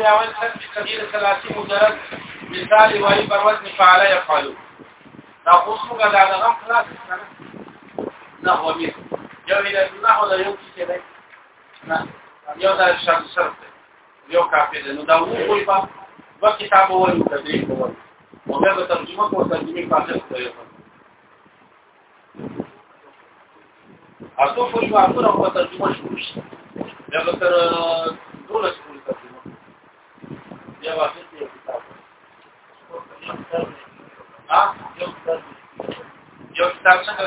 يعمل شرط كثير ثلاثي مجرد مثال وهي بروزن فعل يفعل تقصوا قد على غم خلاص نحو مير یو الى نحو دا یو کی کده نه یو دا شرط شرط یو کافی ده نو دا وو کوئی با و کتاب وو تدریس وو او بیا به ترجمه کو ترجمه پاتل کوي اته خو شو اته ترجمه شو بیا به تر دولس بیا واخیستې یو کتاب یو کتاب څنګه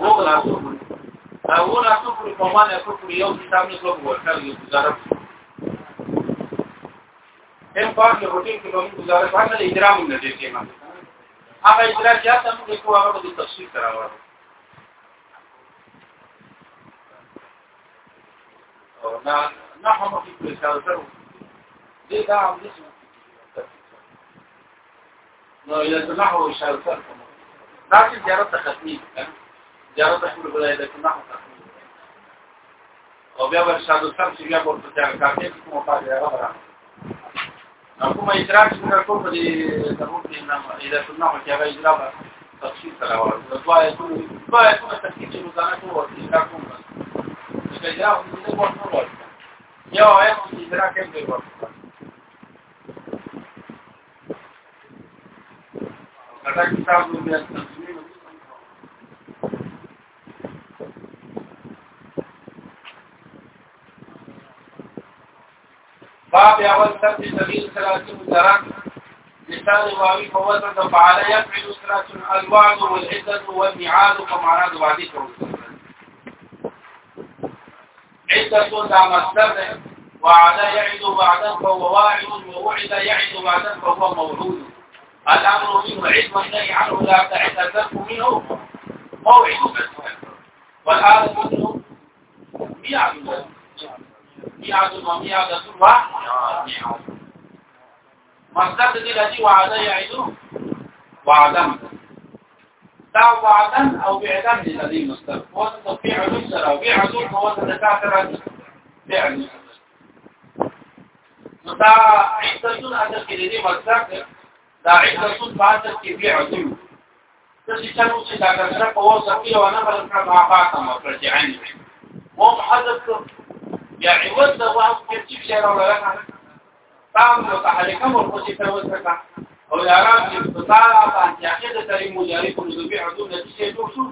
وو غلاصو دا وو غلاصو په کومه په یو کتاب نه کوو ورکړل یو گزاره هم په دې روټین کې موږ گزاره باندې اجرا مونږ دې کې ما هغه اجرا چې تاسو موږ کوو هغه د تفصیل کراوه او نه نحو مخیب الكوثر دې دا عم نشي نو یې نحو الكوثر دا چې زیارت تخفیف زیارت خپل بلای د نحو او بیا ور شادو سم چې بیا ورته ځان کار کوي کومه پاره راغره نو کومه ادراک چې کوم دې د روح دې نام اذا كنا کې هغه اجرا تفصیل سره ورته دوه ټول دوه ټول تفصیل چې موږ نه کوو چې کوم څه یا موږ نه کوو Ya es eh, considerada que es igual. ¿Verdad que está باب اول سبب سبيل ثلاث مدرك لسان واوي فوزن فعلى يفعل ثلاث الوعد والعزة والميعاد كما راد بعديكم تكون ذا مصدر وعلى يعد بعدا فهو واعد ووعد يعد بعدا فهو موعود الامر منه علم النهي عنه لا تعتذر منه موعد والآن منه ميعاد ميعاد وميعاد وميعاد مصدر الذي وعد يعد بعدا دا وعدا او بعدا للذي مستر وانت فعل سرا وعد هو تتكاثر فعل دا عدتون اجل کې دې مرتبه دا عدتون بعد کې فعل تسي چلو چې دا کسره په اوسه کې او نه بل کړه ما فاطمه مرجعين هم حذف یا عوض دا واه کې چې شعر ولا نه تام متحرکه مرخصه توسعه او د عرب چې اقتصاد او انتیاقي د کریم مجاری په نسبی عدو نتیجه جوړ شو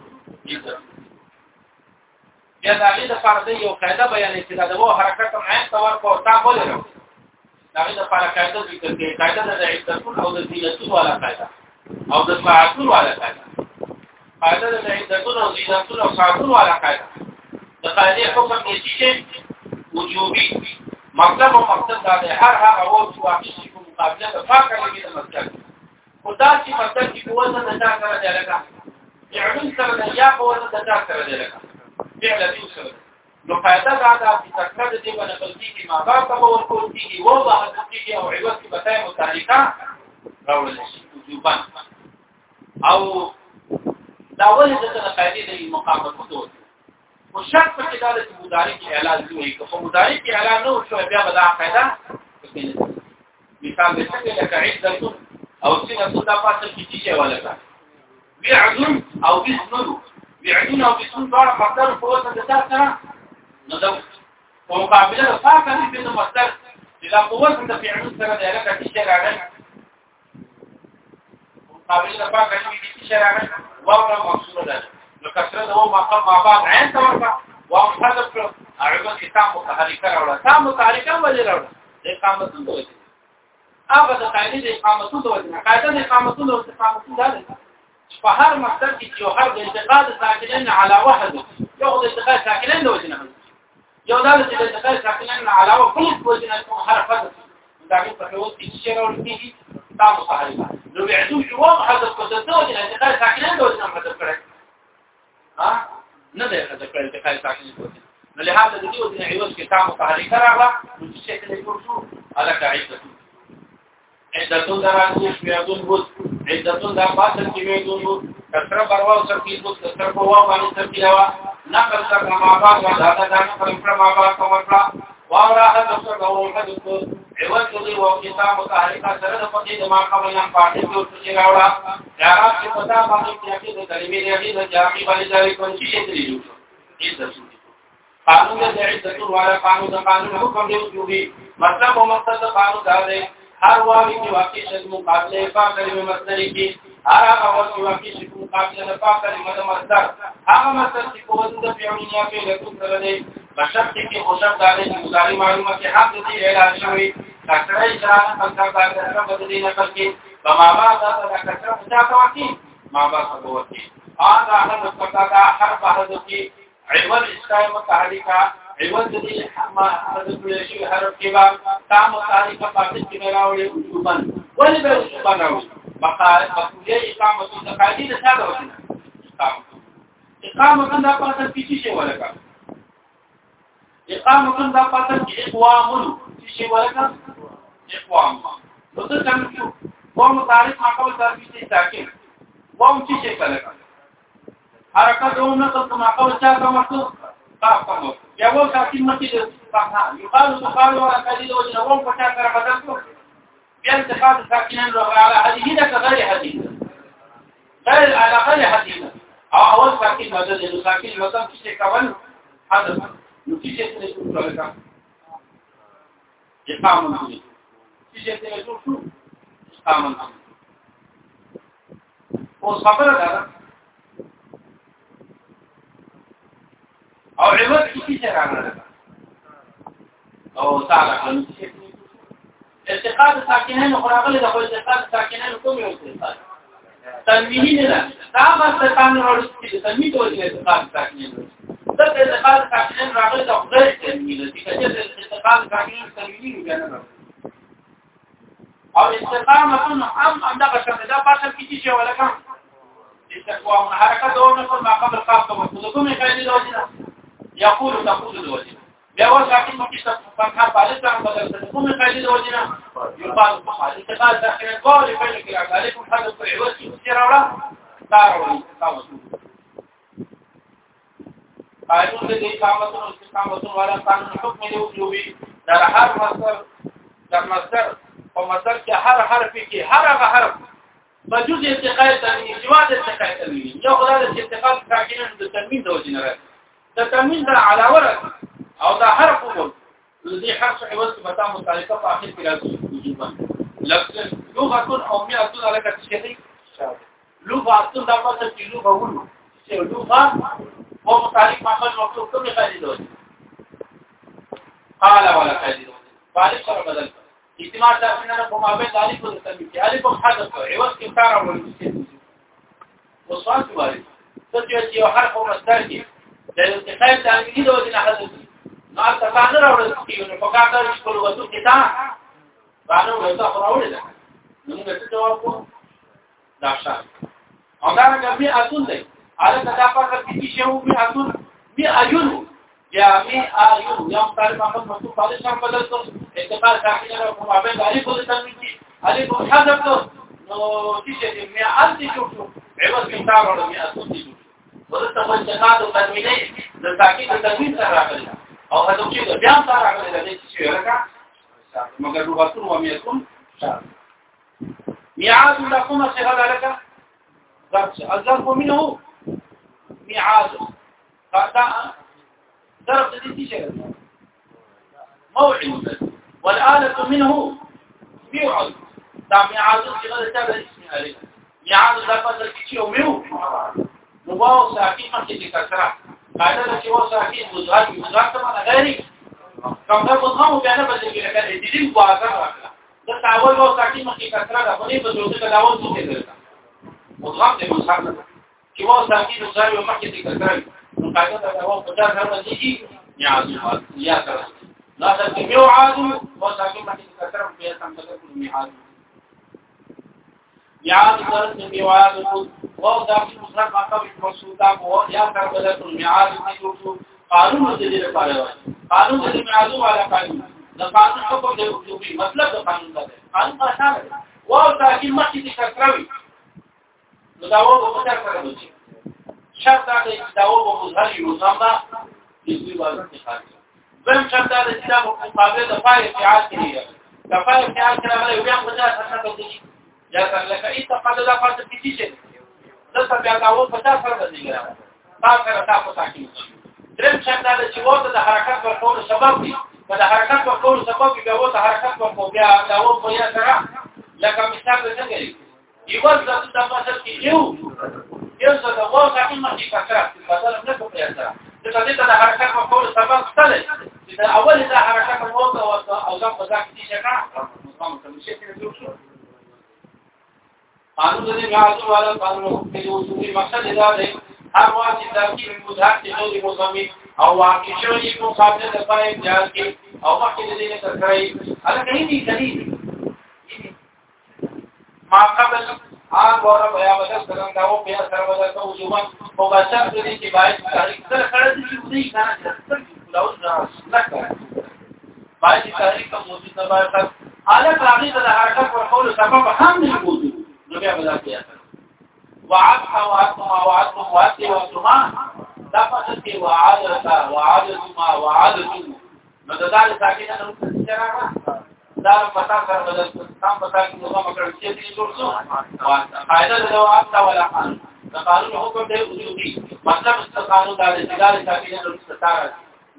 یا دا غي د فرض یو قاعده بیان چې دا د وو حرکت هم عین تور کو تا بوله نو دا غي د فرض قاعده ذکر کې قاعده د عدتون او د زینتون والا قاعده او د ساعتون والا قاعده قاعده د عدتون او زینتون او ساعتون والا قاعده د قاعده حکم یې چې وجوبي مطلب او مقصد دا هر هغه وو چې واقع شي مقابله د پاکه لګي د مسلک خدا چې مسلک کې قوت نه تا کړه دی لکه فعل سره نه یا قوت نه تا کړه دی لکه فعل دې سره نو فائدہ دا ده چې تکرار دې باندې بلکې کې ما بار ته ورکول کیږي او به حقیقي او عوض کې بتای متعلقه راول شي وجوبان او دا ولې د قاعده د مقام په او شرط په کې دا د مدارک اعلان دی که په مدارک اعلان نه شو بیا به دا قاعده ثابته ده لکه عدته او صله دا فاصل کې تیجه ولکه بعدن او بسنو بعدن او بسنو دا مقدار په وسه د تاسو سره نو دا په مقابله د فاصل کې د مصدر د قوت د فعل سره د علاقه تیجه راغله مقابله د فاصل کې تیجه راغله واو مقصود ده نو کثرت هو مقام ما بعد عین تورکه واو حذف اعظم کتاب متحرکه راوړه تا متحرکه ولې راوړه د قامتون دوی هغه د قاعده د اقامتو د وجه قاعده د اقامتو د استقامتو ده چې په هر مقصد کې یو هر د انتقاد ساکنین علی واحد یو د انتقاد ساکنین د وجه یو د انتقاد ساکنین علی واحد په وجه کوم هر فرد دا په خپل کې شی راوړي تاسو صحیح نو بعدو جواب هذا التصدق د انتقاد ساکنین د وجه هدف کړی ها نه دی هدف کړی انتقاد ساکنین د وجه نو لهدا د دې وجه عوض کې تاسو صحیح راغله نو شکل یې ورشو علاقه عیدته عدتون دا راکوش میادون بود عدتون دا باطل کی میادون بود کسر برواو سرکی بود کسر بوا بانی سرکی دوا نقل سر مابا و دادا دانا فرمکر مابا کمرکلا واورا حد اصر گوون حد اصر عوض کدی و کتاب و تحریکا سرد پتی دماغ قبلیان پاٹی کی اصر راوڑا جارات کی پتا باقی تیاکی دا کلمی ریاضی دا جامی بانی جاری کنچی یدری جو عدتون قانون دا عدتون والا قانون دا قانون حکم دیو جو بھی مطلب و مقصد قانون دا دے هر واوی کې واقع شد مقابله په کلمه مصدر کې هر هغه واوی کې واقع شد مقابله په کلمه مصدر هغه مصدر چې کوم د پیونیا په لکو سره دی بشرط کې خوشب داري مصدر معلومه کې حق دې اعلان شوی کثره اشاره په کار باندې سره بدلی نه کړي بما با دا کثره مجا توقي ما با سبوتي هغه هغه مصدر دا هر په هدو کې عمل اسلام تعالی کا عوض دې ما حرف کړی شي حرف کې با تام تاریخ په پاتې کې راوړي وجوبن ولې به وجوبن راوړي مقاله مقوله اقامت د قاضي نه ساده وکړي اقامت دا پاتې کې شي ولګا اقامت دا پاتې کې اقوام شي ولګا اقوام نو څه څنګه قوم تاریخ ما کول تر کې تاکي قوم چې شي کله حرکت دوم نه څه ما کول چا کومه څه یا وو ساکین مکی د پخا یقال سقال ولا قليل وجه وو پچا کر بدلته بیا انتخاب ساکینان لو على هذه ده غير هذه غير على غير هذه او اول ساکین بدل نو ساکین وطن چې کول حذف نو چې څه شو راکا اقامه نامي چې څه شو شو اقامه نامي اوس خبره ده او عوض کسی سے رانا لگا او تعالی کنو کسی ارتقاد ساکنین خراغلی دا خو ارتقاد ساکنین کوم یو ارتقاد تنویهی نه دا بس تکان راوړل کیږي تنویه توګه ارتقاد ساکنین دا ارتقاد ساکنین راغلی دا غیر تنویه دي کله ارتقاد ساکنین تنویه نه ګڼل او استقامتون هم همدغه شمه دا پاتل کیږي چې ولکم استقامه حرکت او نه کول ما قبل قاف ته وصول کومه قاعده ده يقول تقول الوزن بیا وځه کې نو چې تاسو په کار باندې ځان بدل کوم قاعده د وژنه یو بار په حال انتقال داخله کول په لکه علیکم حاجه په عوض کې چې راوړه تاروي تاسو قانون دې قامتون او قامتون والا قانون حکم دی او وی در هر مصدر در مصدر او مصدر کې هر حرف کې هر هغه حرف بجوز انتقال د انجواز انتقال یو خدای د انتقال کاکینه د تنوین د وژنه د تمویل دا علاوه راځي او دا حرف وګورئ دې حرف په واسطه متا متعلقه په اخر کې راځي وجوبا لفظ لغه او میاتون علاقه څه دي لغه دا په څه کې لغه ونه چې لغه او متعلق ماخذ مکتوب کوم خالي دوی قال ولا خالي دوی فالف سره بدل اجتماع دا څنګه په مابه د الف او تنوین کې الف په حذف او عوض کې کار او وصفات وایي څه چې یو حرف او مصدر دی د انتقال تعمیدي د وجه نه حل شي نو ارتفاع نه راوړل کیږي نو په کار دا چې کول وځو کې تا باندې وځو خو راوړل ده نو موږ څه جواب کوو دا شان او دا نه بیا اصول دی اله کدا په کې شی وو بیا اصول بیا ایون یا می ایون یم طالب محمد مصطفی فاضل شاه بدل کو انتقال تعمیدي او مقابل علی کو تعمیدي علی کو حذف نو چې دې میا انت شو عوض کې تا راوړل میا اصول دي ورته منځکاتو تکمیلې د تاکید تکمیل سره راغلی او هغه چې د بیا سره راغلی د دې چې ورکا مگر لو غتون و میکم میعاد لكم صغر لك ضرب الظرف منه میعاد فدا ضرب د دې چې موعد والآلة منه ميعاد دا میعاد صغر تابع اسم آلة میعاد لفظ الكتير وميو مباو ساکین مخکې کثره قاعده ده چې و ساکین مضاف مضاف ته معنا غیري کوم څه مضاف او کنه بدل کې لکه دې دې واضح راکړه دا تاول و ساکین مخکې کثره ده په دې بدل کې دا و څه کوي مضاف دې مضاف نه چې و ساکین مضاف او مخکې کثره نو قاعده ده و په ځان سره دي یا یا تر لا تکمیو عادل و ساکین مخکې کثره په یو سم سره کومي عادل ميعاد درس ميعاد او دا مصرف مقام مقصودا او یا کربلۃ الميعاد کی جو قانون دې لپاره وایي قانون دې ميعاد والا قانون دا قانون حکم دې وجوبي مطلب دا قانون دا قانون ماشال او دا کی مخکې دې کړوي نو دا و په مشر سره دوی شرط دا دې دا و په مظهر یو سمدا دې واځي خارج زم شرط دا چې دا مقابله د فایل فعال کړي دا فایل فعال کړي یو بیا په ځای سره دوی یا کله کله ته په دا پاتې کیږي چې د څه بیا دا و په تاسو سره باندې ګرام تا سره تاسو تاکي درم څنګه دا چې وته د حرکت ورکول سبب دي دا حرکت ورکول سبب دی وته حرکت ورکول بیا دا و په یا سره لکه مثال څنګه یو ځل د تاسو کې یو یو څه د وو څخه مخې فکرات په دا نه کوي سره دا دې ته د حرکت ورکول سبب ستل چې اول دا حرکت ورکول او دا په ځکه چې څنګه مو کوم څه کې قانون دې معاصو والا قانون دې اصولي مقصد دا دی هر واسي ترکیب مذهب چې دوی مصمم او واقع شوی په مقابله د پای جاز کې او مخکې دې نه تکړای هغه کوي دې دلیل ما قبل آن غورا بیا بدل څنګه داو بیا سره بدل کو جوان او بشر دې کې باید تاریخ سره خړد دې دې کنه چې لاوز نه کړ باید تاریخ کوم چې دا باید حالت راغلی د هرڅه ورکول سبب هم نه موجود نو بیا بدا کیا وعدها وعدتما وعدتم وعدتي وعدتما دفتت وعدتا وعدتما وعدتم مددال ساکنه نو څنګه دا پتا کار بدل تام پتا کې نو مکر چې دې جوړ شو فائدہ دا واسطه ولا حال دا قانون حکم دی وجودي مطلب است قانون دا استدلال ساکنه نو ستاره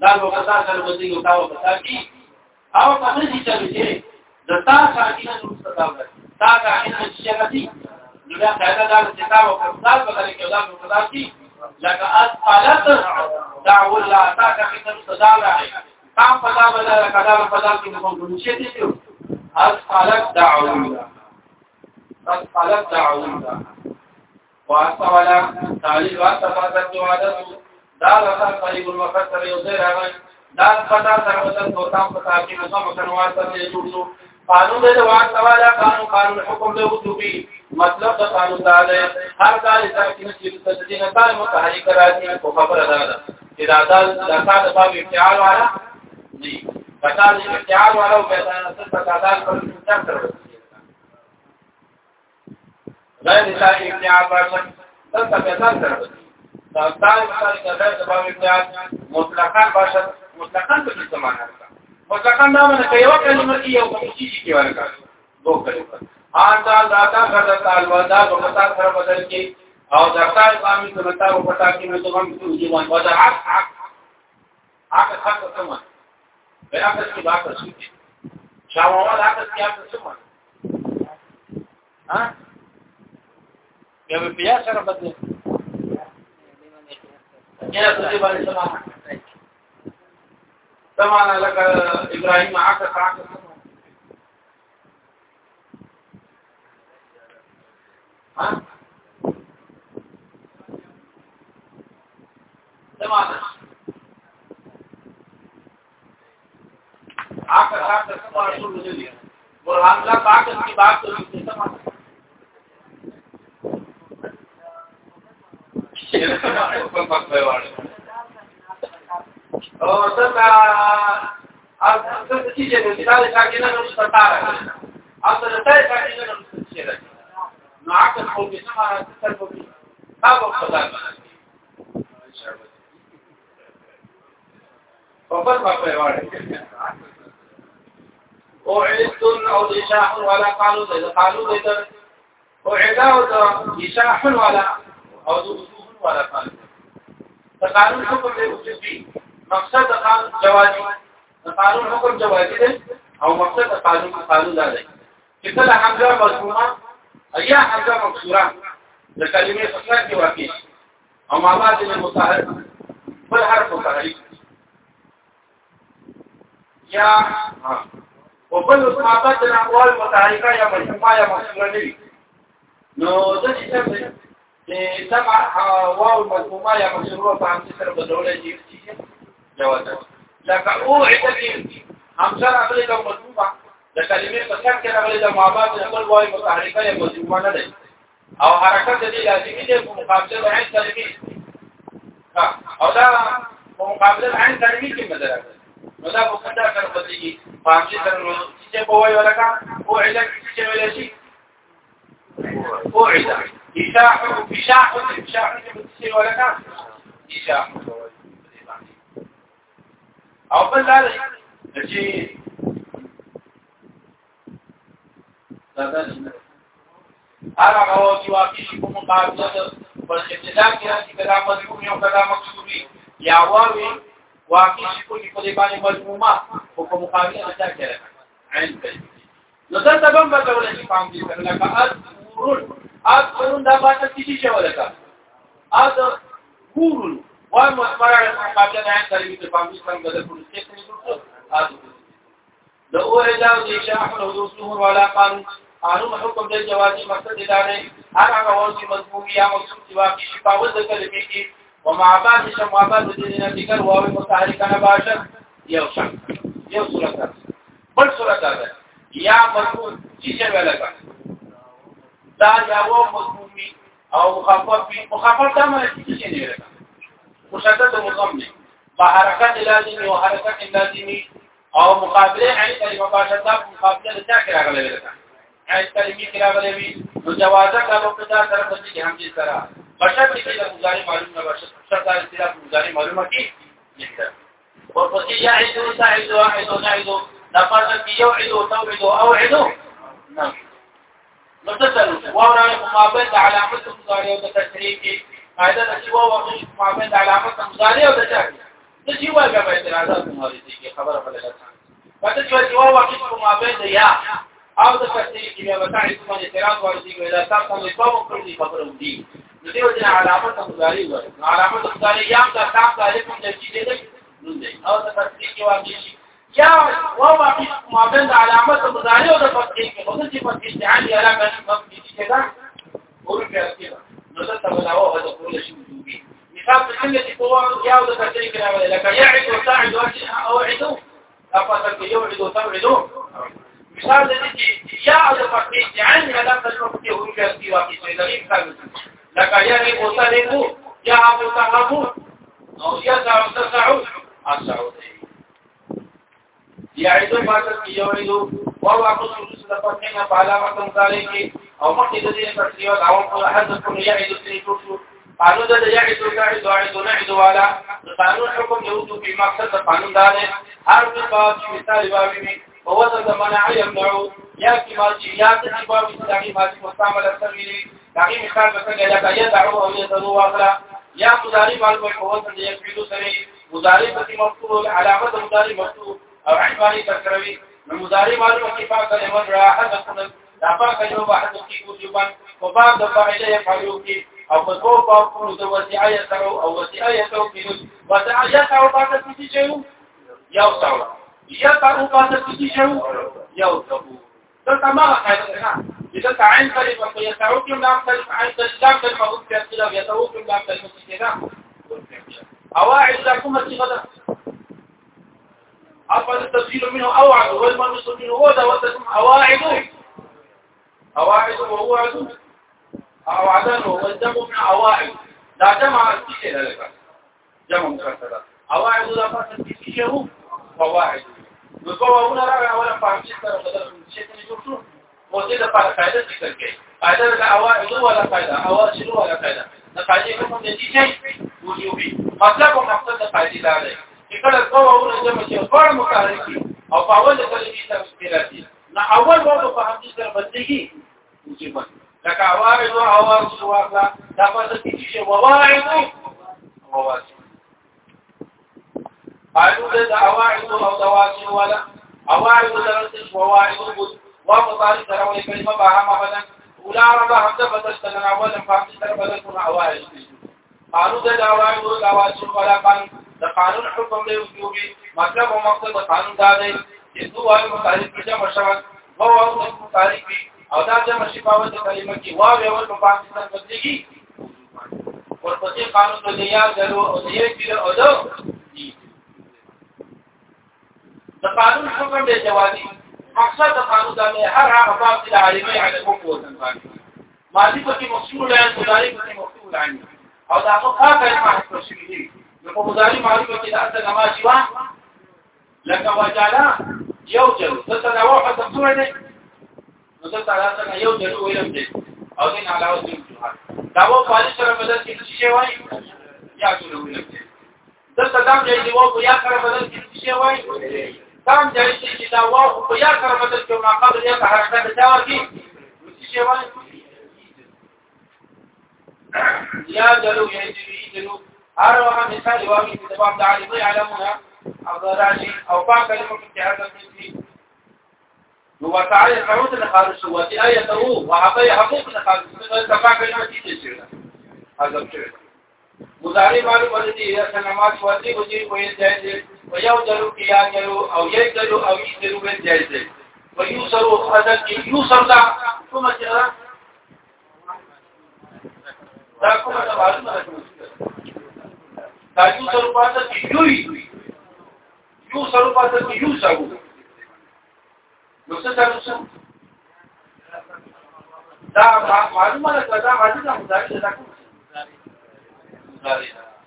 دا لو قضا سره بدی او تاو پتا کې او په دې چې چې د تا ساکنه نو ستاره دا دا علم شهدي نو دا قاعده دا چې تا او فضل په لري کې دا مقدار دي لکه اثقلت دعو الله تا کا کتاب صدا راي قام پتا ولا کدا پتا کې نو کوم شي دي یو اثقلت دعو الله اثقلت دعو الله واستولا تعالی واستفادت وعدت دا لکه قریب الوقت سره یو ځای راغی دا پتا سره وتل کوم پتا کې نو کوم کنوار سره جوړ شو قانون د واک سواله قانون قانون حکم له وجوبي مطلب د قانون دا دی هر کار چې چې تدین کار متحرک راځي په خبره ده چې دا د داسه د باب اختیار والا دي پکار دي اختیار والا او پیسې سره تقاضا پر څه تر غیر دا اختیار ورکړ دا پیسې سره دا ځان سره د باب اختیار مطلقاً باشد مطلقاً په څه معنی مطلقاً دامنه که یو کلمه کې یو کومشي کې ورکړ دوه کلمه آن سال داتا خرد الودا دو قطع سر بدل کی او درتا اسلامی سنتا و قطع کی میں تو ہم تو جیوان ودا حق حق حق حق سمن بے عقل کی بات رسول کی شاوال عقل کی عقل سمن ہاں یہ بھی پیاسر بدل کیا تجھے بارے سمانا سمعنا لك إبراهيم عكس عكس ها سمعنا عكس عكس سمع رسول الله برهان لا عكس کی بات تو سمعنا یہ سمعنا کو پکڑے والے او څنګه از څه چې دې دا چې نه نو ستاره اته دا چې نه نو ستاره نو عقل خو به سما ستاره خو به خدای په پر په وړه او عدن او اشاح ولا قالو دې قالو دې او عدا او اشاح ولا او ولا قالو تقارن حکم دې اوسې مقصد د قانون جوازي د قانون حکم جوازي دی او مقصد د قانون قانون دا دی چې کله حمزه مذمومه ایا حمزه مکسوره د کلمې فصل کې واقع او ما بعد من مصاحب بل حرف مصاحب یا او بل مصاحبت د اقوال متعارفه یا مجموعه یا مشهوره نه نو د دې څه چې سمع واو مجموعه یا مشهوره په همدې سره بدلول کیږي جواز لکه او عدتی همسر اغلی دا مطلوبه د کلمې په سر کې راغلی دا معابات د خپل وای متحرکه یا مجموعه نه ده او حرکت دې لازمي دی په مقابله د عین کلمې او دا په مقابله د عین کلمې کې مدره نو دا په کدا کار بدلېږي په همدې سره نو چې په وای ولکا او علت چې ویل شي او علت اشاعه اشاعه اشاعه چې ویل ولکا اشاعه او بل لار چې هغه او چې واقعي کوم مقابله پر ابتدا کې راځي کله مضمون یو کله مقصودي یا واوي واقعي کوم په دې باندې مضمومه او کوم مقابله نه تا کېره عین کوي نو دا سبب به کول شي پام دې کړل کا اذ ورون اذ ورون دا باندې څه شي ولکه اذ ورون ومرة المحاكمة عند المتفاهمين كانوا ذكروا الشيخ يقول هذا لو رجعوا لشاح حدوثهم ولا قانون قانون حکم د جوازي مقصد دا دی هر هغه وځي مضمون یا مقصود چې واقع شي په وځ کلمې کې ومع بعض شمع بعض د دې نه ذکر واو متحرکانه باشر یو شک یو صورت بل صورت ده یا مضمون چې څه ولګا دا یو مضمون او مخفف مخفف تمه چې نه ولګا مشدد مضمن بحركات لازم او حرکت لازمي او مقابله عن کلمه باشدد مقابله لچا کرا غلې ده عن کلمه کرا غلې وي نو جوازه کلو په دا طرف ته کې هم دې سره بشد کې د مضارع معلوم نه بشد شرط د استلاب مضارع معلومه کې لیکل ورپسې يعد وساعد واحد وساعد لفظ بيوعد وتوعد اوعد نعم نتصل وراء مقابله علامه المضارع وتشريكه قاعده د چې وو واقع شي مابین د علامه تمزاری او د چا د چې وو هغه اعتراضات موريږي کې خبره په لږه ځان پته چې وو واقع شي مابین د یا او د کثیر کې بیا وتاړي کوم اعتراض ورسیږي دا تاسو نو کوم کړی خبره ودی نو دیو جن علامه تمزاری وو علامه تمزاری یا د تام تعلق د چې دې نو دی او د کثیر کې واقع شي یا وو واقع شي مابین د علامه تمزاری او د کثیر کې خو چې په استعانه علاقه نه کوم چې دا ورته اړتیا تسلم الهواء هذا كل شيء وجودي نفاق الحمية هو يعود كذلك لك يعد وتعد أوعد أفضل يوعد وتوعد مثال الذي يعد فقيت عنها لم تشرفته وجه سوى في سيدرين خالد لك يعد وتعد يعد وتعد أو يسع وتسع السعودية یعیدو باتت کی یوریدو وهو قصر صدقتنا فعلامة ذلك او مخي دين تسليو دعوان قول حدثكم يعيدو سيكوشو قانون دا یعیدو کعیدو عیدو نعیدو والا قانون حکم یهودو بی مقصد قانون داره هر باب شمیتا ربابی بی ووضع منع یمنعو یا کمال جیات تجیبا بی سلاحی ماسی مستعمل اثر میلی داغی مخال بسنگا لکا یدعو او یدعو واخلا یا مداری مالکوی قوة یک بیدو سره مداری بسی مفتوب علامت مداری مفتوب او عباري تکروي نو مضارع معلومه کې پاک کلمه راحت خپل دا پاک کلمه واحد کې وجوبان او بعد د فاعل یفعلو کې او په دوه پاکونو د وسیعه تر او وسیعه تر کې وسیعه تر او پاک کې چې یو تاو یا تر او پاک کې چې یو تاو دلته ما راځي نه اذا تعين كلمه فيتعوكم لام كلمه عين كلمه مهو في اصله يتعوكم لام كلمه كده اواعد لكم الصيغه أفضل التسجيل منه أوعد والمنص منه هو ده وتسمى أواعد أواعد وهو عد أوعدان والجمع من أواعد لا جمع السيء لك جمع مكسرة أواعد لا فاسد تسجيله فواعد نقوى هنا رأي أولا فاهمين ترى قدر من الشيء اللي جمتو موزيدة فائدة ذكر كي فائدة لك أواعد ولا فائدة أواعد ولا فائدة نقاعدين منهم نتيجة وجوبي مطلب ومقصد فائدة لا عليك چې کله قومونه جمع شي ټول مقارنه کی او په اول کلمې سره مشکله دي نه اول وو په همدې سره بدلېږي چې په لکه اوارد او اوارد شو واخلا دا پس کې چې وواعد او واسي قالو د اواعد او دواسي ولا اواعد درته وواعد او مطالب سره ولې کلمه به هم مقصد قانون دا دی چې دوه وایو مخالف کې جمع شوه دوه وایو مخالف او دا جمع شي په وجه کلمه کې واو یو په پاکستان بدلېږي ورپسې قانون د دنیا غلو او دې کې او دا د قانون حکم دی جوازي مقصد د قانون دا نه هر هغه باب چې عالمي علمو په وزن باندې ماضي پکې مسؤول دی مضارع پکې مسؤول دی او دا خو پاکه محسوس شي نو په مضارع معلومه کې دا څه نماشي وا لکه وجالا یو جرو دلته دا وه په څو نه نو دلته دا څنګه یو جرو ویلم دي او دین علاوه دې جوه دا وه پالي سره بدل کې څه شی وای یا جرو ویلم دي دلته دا مې دی وه یا سره بدل کې څه شی وای دا مې دی چې دا وه په یا سره بدل کې ما قبل یا حرکت دا ورکی څه شی وای یا جلو یا جلو هر وخت مثال واوي چې تمام دا علمونه او راشي او پاک کلمه کې حاصل کړي نو وتعالى تعود لخارج وتي ايته وهغه حقوق لخارج نو تفاق کلمه کې شي حاصل شي مضارع معلوم ولدي یا سلامات وتي وجي کوی جائز ويو درو کیا کرو او یې درو او یې درو به جائز ويو سرو اذن کې یو سردا کومه چرته دا کومه معلومه ده دا یو سرو پاتې یوې یو سرو پاتل کې یو سرو نو څه سرو څه دا معلومه ده دا حاجی دا مداري دا کوم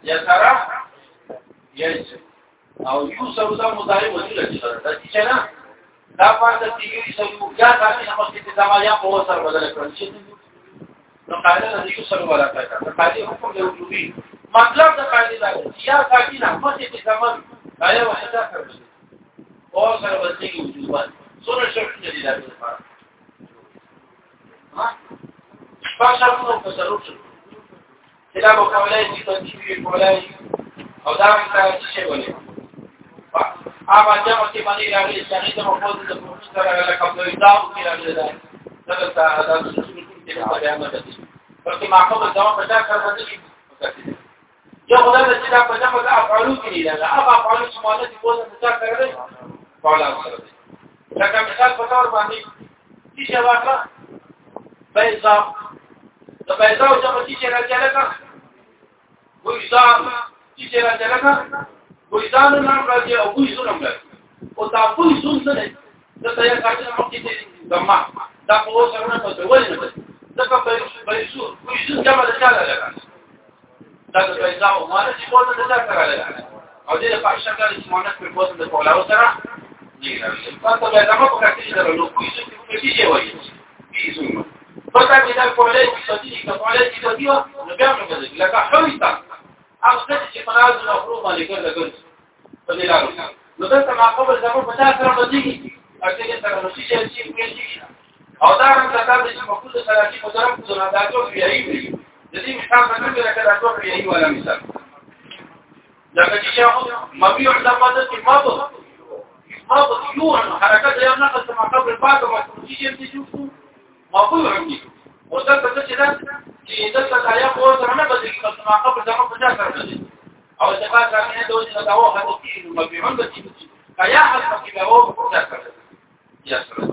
یا سرا یا او یو سرو دا مداري وځي لږه دا چې نه دا پاتل کې یو سرو یا دا نه مخکې دا ما یا په سر بدل کړل شي نو قاعده د یو سرو ولا کړه قاعده حکم دی وجوبي مطلب دا قاعده دا یا قاعده نه مخکې زمان آیا واحده کړل او سره بچي وجود باندې څونه شرط دي دا لپاره ها شپږ شرطونه په ضرورت شو دا مقابله چې په دې کولای او دا موږ څه شی ولې هغه جامو چې باندې راغلي چې دا په خوځ د پروفیسور هغه کمپیوټر کې راغلی دا دا دا څه چې په بیان باندې پرته ما کومه ځواب پټه کړم چې دا خدای دې چې دا په جمع د افعالو کې نه ده هغه افعالو چې معنی دې کوزه څه کړی فعل سره لکه مثال په تور باندې چې شواکه بيضا د بيضا او جمع چې راځي لکه بيضان چې راځي لکه بيضان نام راځي او بيضان راځي او دا بيضان سره د تیا کارته مو کې دما دا په اوسه نه پته ولې نه ده دا په بيضو بيضو جمع د چا لکه دا د پیسو عمر چې په دې ځای راغلی او دې په شکل چې مونږ په پوسټ د کولاو سره نه راځي تاسو به دا په کټی درلو کوی چې په دې وایي بیزو Total que dal colegio sadico, colegio dio, dobbiamo vedere la cacciolita. Aspetta che parla di una prova di quella cosa. Quindi la cosa. Lo tanto ma come da come da tra modi, perché sta la notizia di 5 giorni. Ho dato la data di qualcosa sarà tipo da un dato che arrivi. لذلك يعني كما ندرك الأسواق إليه ولم يسمى لقد جاء مبيع لفظة المضغ المضغ يوعن حركات يوم نقص مع قبل بعض ما تنجي يمتي شوفه مبيع دي وذلك تجد چې دلته دا یو قوت نه بدل کېږي ما قبل دا مخ ځا کړل او دا کار نه د وژنې دا وه د تیر مبيعون د تیر کیا حل کې دا وه مخ ځا کړل یا سره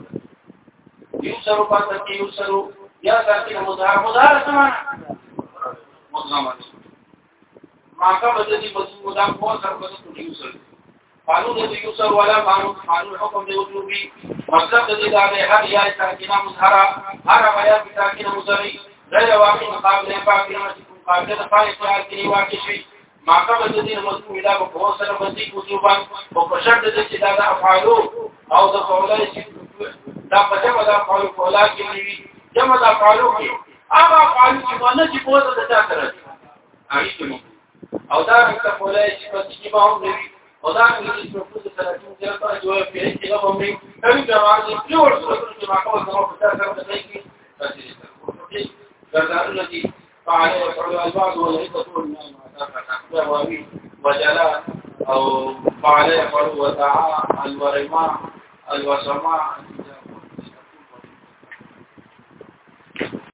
یو سره پاتې یو سره یا ذاتي مظهر مظهر سمانه معاقب الذي مسمو دا هو سربد پروډوسر قانون دې یوسر والا قانون قانون حکم دې وجوبي مطلب دې دا نه هر یا تاکینه مظهره هر بیا تاکینه مظهري غیر واقع مقابله پاکینه مقابله پای اقرار کې واقع شي معاقب الذي مسمو دا هو سربد وجوبا او په شرط دې چې دا افعالو او د قوله چې دا په جمع دا قوله کې نیوي جمع دا قوله کې هغه افعال چې باندې چې په ورته چا سره دي او دا رنګه کولای چې په کې ما هم لري او دا چې په پوزه سره چې تاسو جوړ کړئ چې هغه هم کوي دا واځي چې ورته چې ما کوم څه په تاسو سره دی کې تاسو ګردان ندي فعال او فرض الواض او هيته من المعتقد وجلا او فعل يقر وتعا الورما الوسما